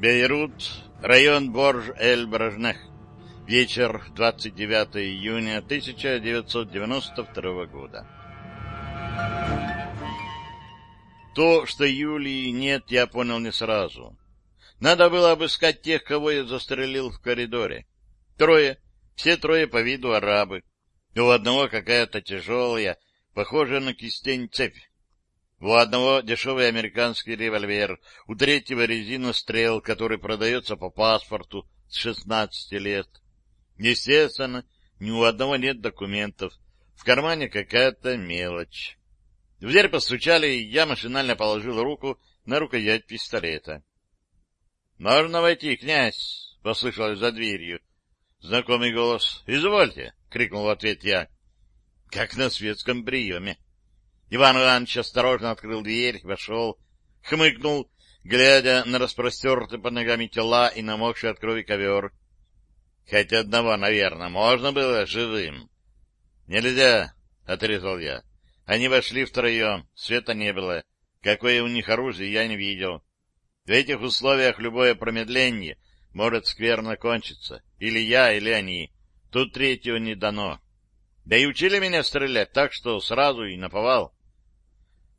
Бейрут, район Борж-эль-Бражнех. Вечер, 29 июня 1992 года. То, что Юлии нет, я понял не сразу. Надо было обыскать тех, кого я застрелил в коридоре. Трое, все трое по виду арабы. У одного какая-то тяжелая, похожая на кистень цепь. У одного дешевый американский револьвер, у третьего резинострел, который продается по паспорту с 16 лет. Естественно, ни у одного нет документов. В кармане какая-то мелочь. В дверь постучали, и я машинально положил руку на рукоять пистолета. — Можно войти, князь? — послышалось за дверью. Знакомый голос. — Извольте! — крикнул в ответ я. — Как на светском приеме. Иван Иванович осторожно открыл дверь, вошел, хмыкнул, глядя на распростертые под ногами тела и намокший от крови ковер. Хоть одного, наверное, можно было живым. — Нельзя, — отрезал я. Они вошли втроем, света не было. Какое у них оружие, я не видел. В этих условиях любое промедление может скверно кончиться. Или я, или они. Тут третьего не дано. Да и учили меня стрелять так, что сразу и наповал.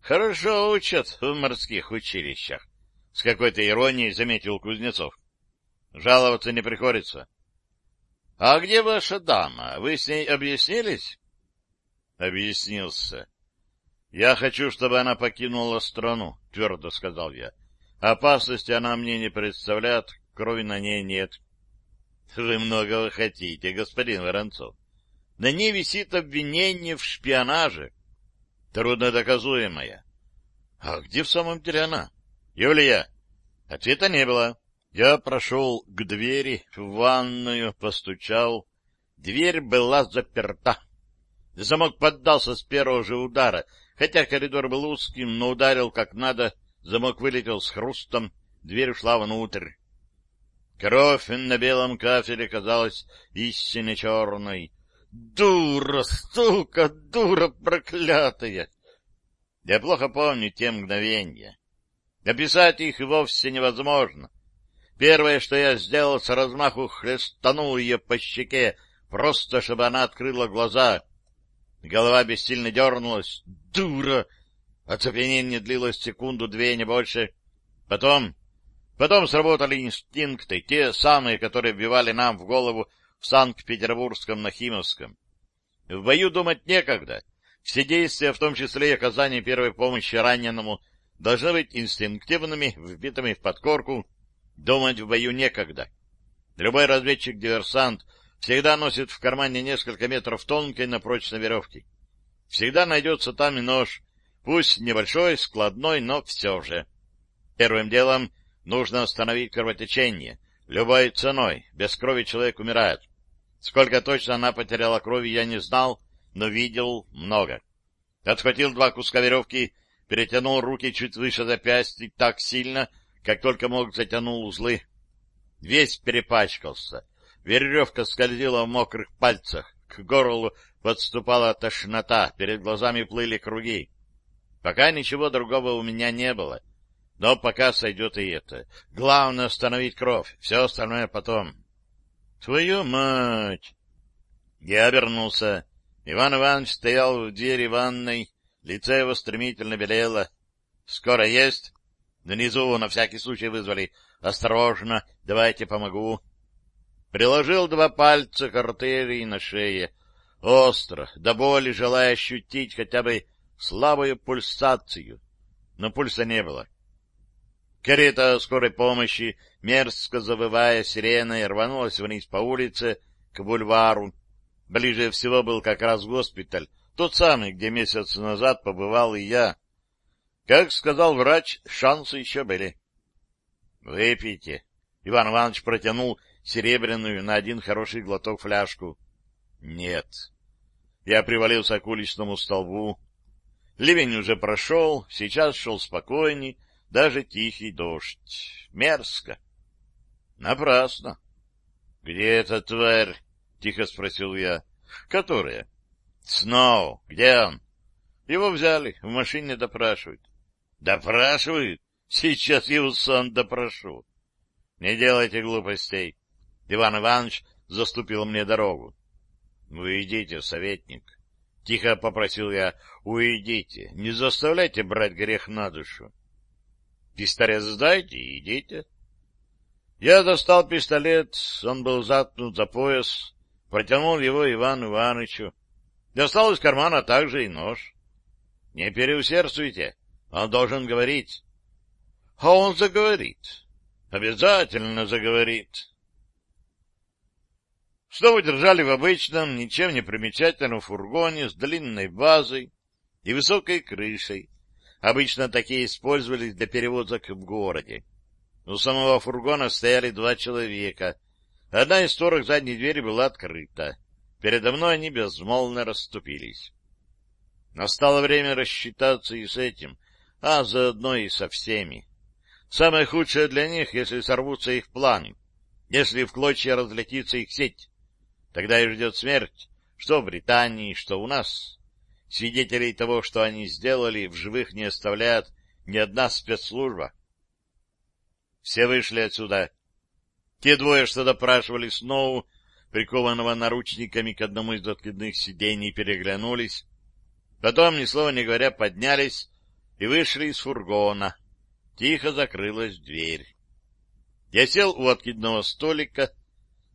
Хорошо учат в морских училищах. С какой-то иронией заметил Кузнецов. Жаловаться не приходится. — А где ваша дама? Вы с ней объяснились? — Объяснился. — Я хочу, чтобы она покинула страну, — твердо сказал я. Опасности она мне не представляет, крови на ней нет. — Вы многого хотите, господин Воронцов. На ней висит обвинение в шпионаже труднодоказуемая. А где в самом деле она? Юлия? Ответа не было. Я прошел к двери, в ванную, постучал. Дверь была заперта. Замок поддался с первого же удара. Хотя коридор был узким, но ударил как надо. Замок вылетел с хрустом, дверь ушла внутрь. Кровь на белом кафеле казалась истинно черной. Дура, сука, дура проклятая! Я плохо помню те мгновения. Описать их вовсе невозможно. Первое, что я сделал, с размаху хлестанул ее по щеке, просто чтобы она открыла глаза. Голова бессильно дернулась. Дура! Оцепенение длилось секунду-две, не больше. Потом... Потом сработали инстинкты, те самые, которые вбивали нам в голову в Санкт-Петербургском Нахимовском. В бою думать некогда. Все действия, в том числе и оказание первой помощи раненому, должны быть инстинктивными, вбитыми в подкорку. Думать в бою некогда. Любой разведчик-диверсант всегда носит в кармане несколько метров тонкой на прочной веревке. Всегда найдется там и нож, пусть небольшой, складной, но все же. Первым делом нужно остановить кровотечение. Любой ценой. Без крови человек умирает. Сколько точно она потеряла крови, я не знал, но видел много. Отхватил два куска веревки, перетянул руки чуть выше запястья так сильно, как только мог затянул узлы. Весь перепачкался. Веревка скользила в мокрых пальцах. К горлу подступала тошнота, перед глазами плыли круги. Пока ничего другого у меня не было. Но пока сойдет и это. Главное — остановить кровь, все остальное потом. Твою мать! Я обернулся. Иван Иванович стоял в двери ванной, лицо его стремительно белело. Скоро есть? Внизу на всякий случай вызвали. Осторожно, давайте помогу. Приложил два пальца к артерии на шее. Остро, до боли желая ощутить хотя бы слабую пульсацию. Но пульса не было. Карета скорой помощи, мерзко завывая сиреной, рванулась вниз по улице к бульвару. Ближе всего был как раз госпиталь, тот самый, где месяц назад побывал и я. Как сказал врач, шансы еще были. — Выпейте. Иван Иванович протянул серебряную на один хороший глоток фляжку. — Нет. Я привалился к уличному столбу. Ливень уже прошел, сейчас шел спокойней, даже тихий дождь. Мерзко. Напрасно. — Где эта тварь? — тихо спросил я. — Которая? — Сноу. Где он? Его взяли, в машине допрашивают. — Допрашивают? Сейчас его сам допрошу. Не делайте глупостей. Иван Иванович заступил мне дорогу. — Уйдите, советник. — тихо попросил я. — Уйдите. Не заставляйте брать грех на душу. — Пистолет сдайте и идите. Я достал пистолет, он был заткнут за пояс, протянул его Ивану Ивановичу. Достал из кармана также и нож. — Не переусердствуйте, он должен говорить. — А он заговорит. Обязательно заговорит. Снова держали в обычном, ничем не примечательном фургоне с длинной базой и высокой крышей. Обычно такие использовались для перевозок в городе. У самого фургона стояли два человека. Одна из створок задней двери была открыта. Передо мной они безмолвно расступились. Настало время рассчитаться и с этим, а заодно и со всеми. Самое худшее для них, если сорвутся их планы, если в клочья разлетится их сеть. Тогда и ждет смерть, что в Британии, что у нас. Свидетелей того, что они сделали, в живых не оставляет ни одна спецслужба. Все вышли отсюда. Те двое, что допрашивали Сноу, прикованного наручниками к одному из откидных сидений, переглянулись. Потом, ни слова не говоря, поднялись и вышли из фургона. Тихо закрылась дверь. Я сел у откидного столика,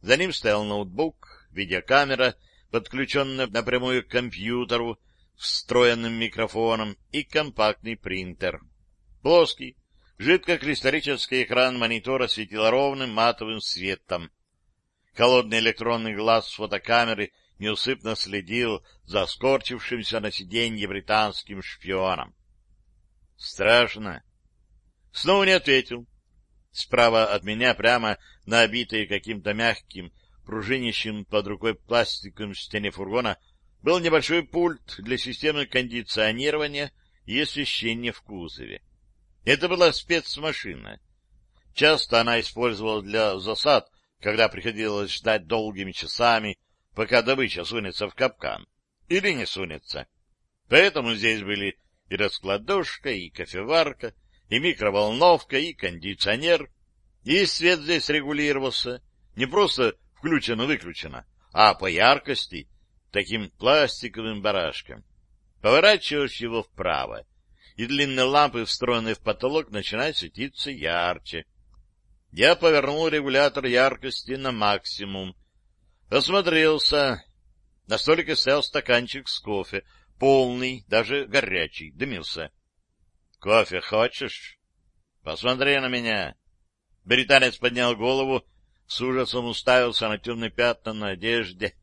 за ним стоял ноутбук, видеокамера, подключенная напрямую к компьютеру, встроенным микрофоном и компактный принтер. Плоский, жидкокристаллический экран монитора светил ровным матовым светом. Холодный электронный глаз фотокамеры неусыпно следил за скорчившимся на сиденье британским шпионом. Страшно. Снова не ответил. Справа от меня, прямо на обитые каким-то мягким, пружинящим под рукой пластиком стене фургона, был небольшой пульт для системы кондиционирования и освещения в кузове. Это была спецмашина. Часто она использовалась для засад, когда приходилось ждать долгими часами, пока добыча сунется в капкан. Или не сунется. Поэтому здесь были и раскладушка, и кофеварка, и микроволновка, и кондиционер. И свет здесь регулировался не просто включено-выключено, а по яркости таким пластиковым барашком. Поворачиваешь его вправо, и длинные лампы, встроенные в потолок, начинают светиться ярче. Я повернул регулятор яркости на максимум. Осмотрелся. На столике стоял стаканчик с кофе, полный, даже горячий, дымился. — Кофе хочешь? — Посмотри на меня. Британец поднял голову, с ужасом уставился на темные пятна на одежде,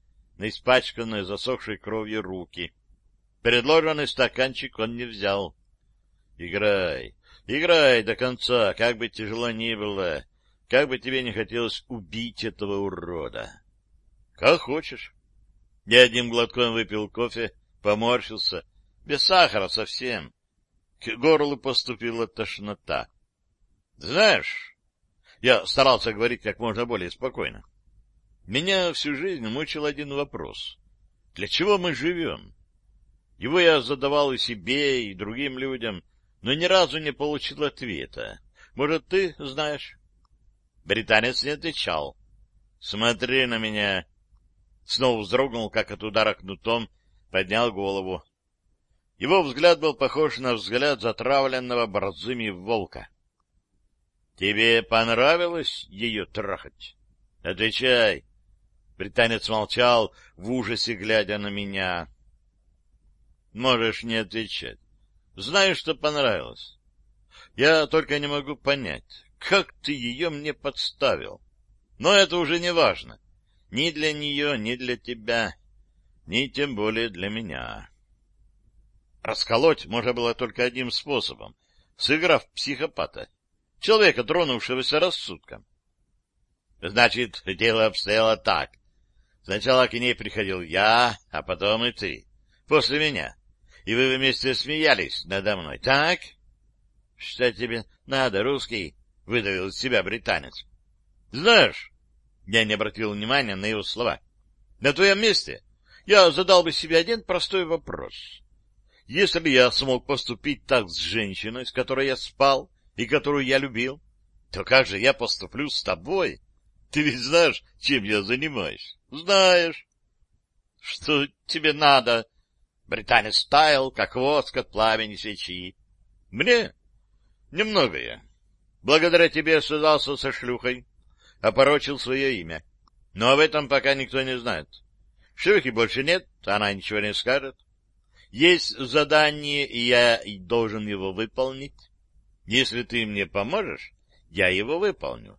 на испачканные засохшей кровью руки. Предложенный стаканчик он не взял. — Играй, играй до конца, как бы тяжело ни было, как бы тебе не хотелось убить этого урода. — Как хочешь. Я одним глотком выпил кофе, поморщился, без сахара совсем. К горлу поступила тошнота. — Знаешь, я старался говорить как можно более спокойно. Меня всю жизнь мучил один вопрос. Для чего мы живем? Его я задавал и себе, и другим людям, но ни разу не получил ответа. Может, ты знаешь? Британец не отвечал. Смотри на меня. Снова вздрогнул, как от удара кнутом, поднял голову. Его взгляд был похож на взгляд затравленного борзыми волка. Тебе понравилось ее трахать? Отвечай. Британец молчал, в ужасе глядя на меня. Можешь не отвечать. Знаю, что понравилось. Я только не могу понять, как ты ее мне подставил. Но это уже не важно. Ни для нее, ни для тебя, ни тем более для меня. Расколоть можно было только одним способом, сыграв психопата человека, тронувшегося рассудком. Значит, дело обстояло так. Сначала к ней приходил я, а потом и ты. После меня. И вы вместе смеялись надо мной, так? — Что тебе надо, русский? — выдавил из себя британец. — Знаешь, я не обратил внимания на его слова. На твоем месте я задал бы себе один простой вопрос. Если бы я смог поступить так с женщиной, с которой я спал, и которую я любил, то как же я поступлю с тобой? Ты ведь знаешь, чем я занимаюсь? Знаешь. Что тебе надо? Британец таял, как воск от пламени свечи. Мне? Немногое. Благодаря тебе связался со шлюхой, опорочил свое имя. Но об этом пока никто не знает. Шлюхи больше нет, она ничего не скажет. Есть задание, и я должен его выполнить. Если ты мне поможешь, я его выполню.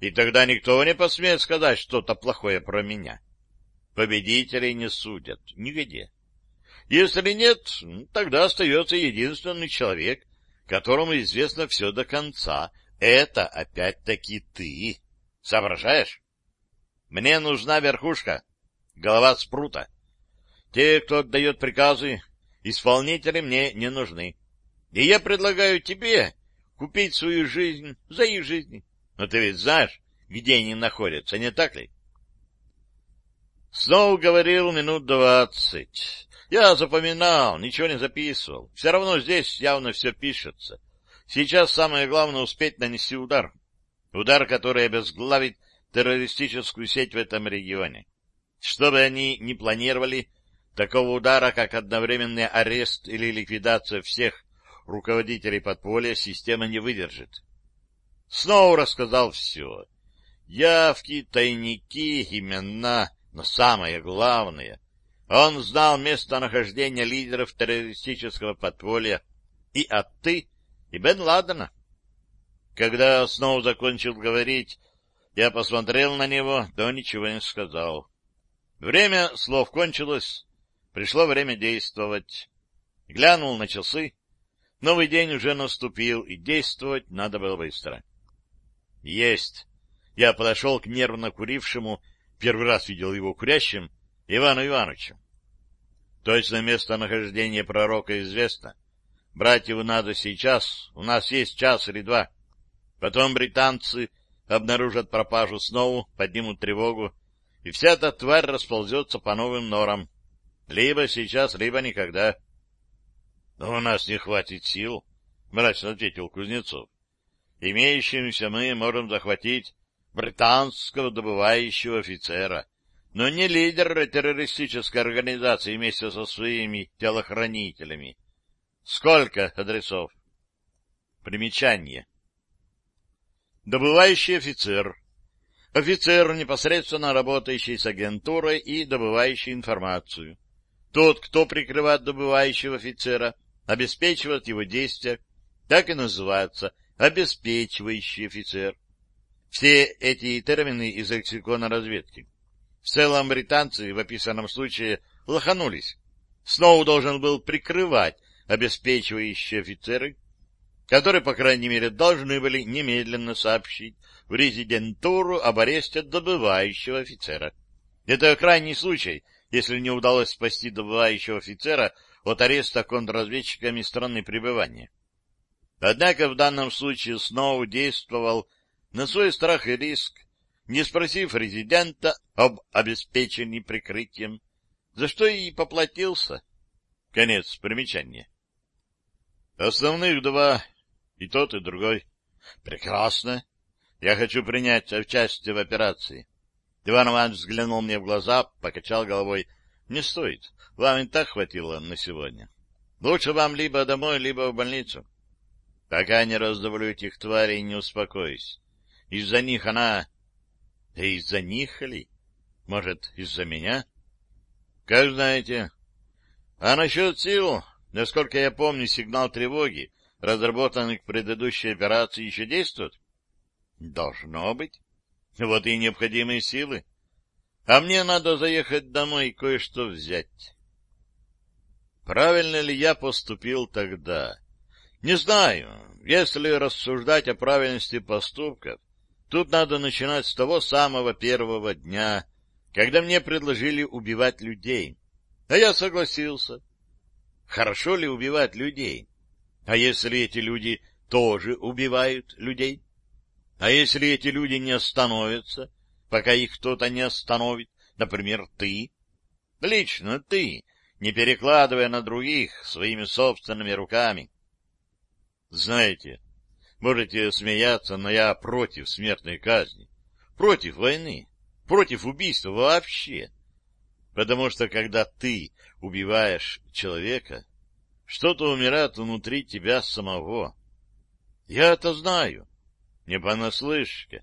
И тогда никто не посмеет сказать что-то плохое про меня. Победителей не судят нигде. Если нет, тогда остается единственный человек, которому известно все до конца. Это опять-таки ты. Соображаешь? Мне нужна верхушка, голова спрута. Те, кто отдает приказы, исполнители мне не нужны. И я предлагаю тебе купить свою жизнь за их жизнь. Но ты ведь знаешь, где они находятся, не так ли? Сноу говорил минут двадцать. Я запоминал, ничего не записывал. Все равно здесь явно все пишется. Сейчас самое главное успеть нанести удар. Удар, который обезглавит террористическую сеть в этом регионе. Что бы они ни планировали, такого удара, как одновременный арест или ликвидация всех руководителей подполья, система не выдержит. Сноу рассказал все. Явки, тайники, имена, но самое главное, он знал местонахождение лидеров террористического подполья и Атты, и Бен Ладена. Когда Сноу закончил говорить, я посмотрел на него, но ничего не сказал. Время слов кончилось, пришло время действовать. Глянул на часы. Новый день уже наступил, и действовать надо было быстро. Есть. Я подошел к нервно курившему, первый раз видел его курящим, Ивану Ивановичу. Точное местонахождение пророка известно. Брать его надо сейчас, у нас есть час или два. Потом британцы обнаружат пропажу снова, поднимут тревогу, и вся эта тварь расползется по новым норам. Либо сейчас, либо никогда. — Но у нас не хватит сил, — мрачно ответил Кузнецов. — Имеющимся мы можем захватить британского добывающего офицера, но не лидера террористической организации вместе со своими телохранителями. Сколько адресов? Примечание. Добывающий офицер. Офицер, непосредственно работающий с агентурой и добывающий информацию. Тот, кто прикрывает добывающего офицера, обеспечивает его действия, так и называется обеспечивающий офицер. Все эти термины из лексикона разведки. В целом британцы в описанном случае лоханулись. Сноу должен был прикрывать обеспечивающие офицеры, которые, по крайней мере, должны были немедленно сообщить в резидентуру об аресте добывающего офицера. Это крайний случай, если не удалось спасти добывающего офицера от ареста контрразведчиками страны пребывания. Однако в данном случае Сноу действовал на свой страх и риск, не спросив резидента об обеспечении прикрытием, за что и поплатился. Конец примечания. Основных два, и тот, и другой. Прекрасно. Я хочу принять участие в операции. Иван Иванович взглянул мне в глаза, покачал головой. Не стоит. Вам и так хватило на сегодня. Лучше вам либо домой, либо в больницу. Пока не раздавлю этих тварей, не успокоюсь. Из-за них она да из-за них ли? Может, из-за меня? Как знаете. А насчет сил, насколько я помню, сигнал тревоги, разработанный к предыдущей операции, еще действует? Должно быть. Вот и необходимые силы. А мне надо заехать домой и кое-что взять. Правильно ли я поступил тогда? Не знаю. Если рассуждать о правильности поступков, Тут надо начинать с того самого первого дня, когда мне предложили убивать людей. А я согласился. Хорошо ли убивать людей? А если эти люди тоже убивают людей? А если эти люди не остановятся, пока их кто-то не остановит, например, ты? Лично ты, не перекладывая на других своими собственными руками. Знаете, Можете смеяться, но я против смертной казни, против войны, против убийства вообще. Потому что когда ты убиваешь человека, что-то умирает внутри тебя самого. Я это знаю, не понаслышке.